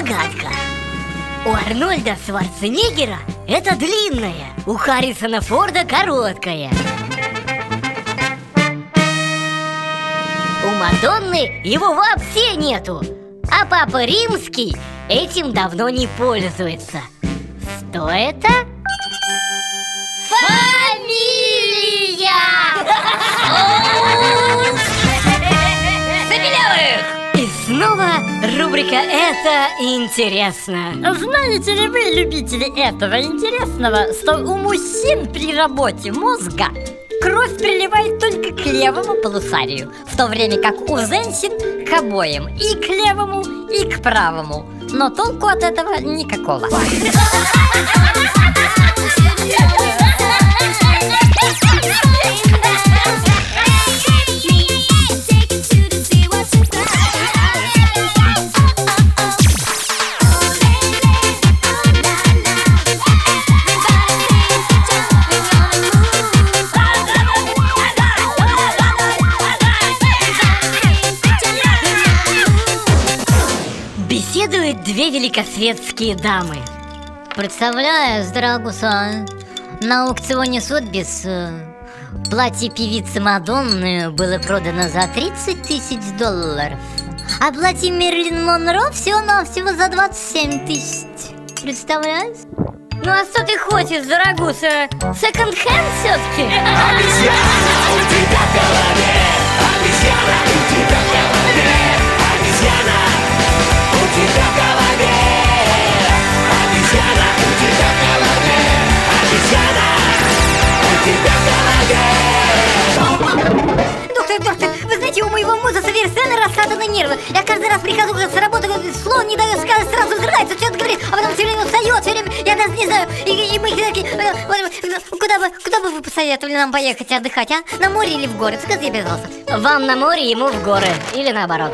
Загадка. У Арнольда Сварценеггера это длинная, у Харрисона Форда короткая. У Мадонны его вообще нету, а папа римский этим давно не пользуется. Что это? Фамилия! Снова рубрика «Это интересно» Знаете ли вы, любители этого интересного, что у мужчин при работе мозга кровь приливает только к левому полушарию, в то время как у женщин к обоим, и к левому, и к правому. Но толку от этого никакого. Беседуют две великосветские дамы Представляешь, дорогуша, на аукционе Сотбис э, платье певицы Мадонны было продано за 30 тысяч долларов, а платье Мерлин Монро всего-навсего за 27 тысяч. Представляешь? Ну а что ты хочешь, дорогуша? Секонд-хенд все-таки? Доктор, доктор, вы знаете, у моего мужа совершенно расшатаны нервы. Я каждый раз прихожу с работы, слово не дает сказать, сразу взрывается, что-то говорит, а потом все время встает, все время, я даже не знаю, и, и мы такие, э, вот, куда бы, куда бы вы посоветовали нам поехать отдыхать, а? На море или в город? Скажите, пожалуйста. Вам на море, ему в горы Или наоборот